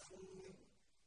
غفور